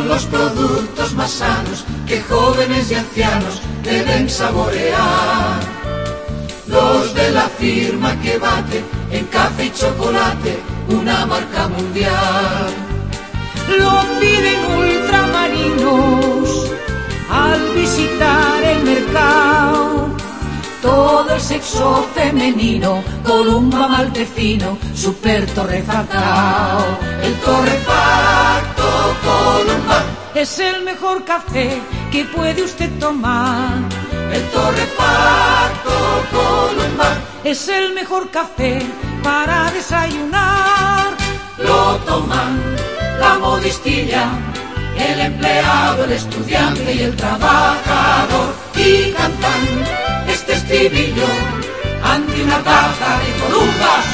los productos más sanos que jóvenes y ancianos deben saborear. Los de la firma que bate en café y chocolate una marca mundial. Lo piden ultramarinos al visitar el mercado. Todo el sexo femenino, Columba Maltefino, super torrefactado. Es el mejor café que puede usted tomar. el torrefacto Columba Es el mejor café para desayunar. lo toman la modistilla, el empleado, el estudiante y el trabajador y cantan este estribillo ante una taza de Columba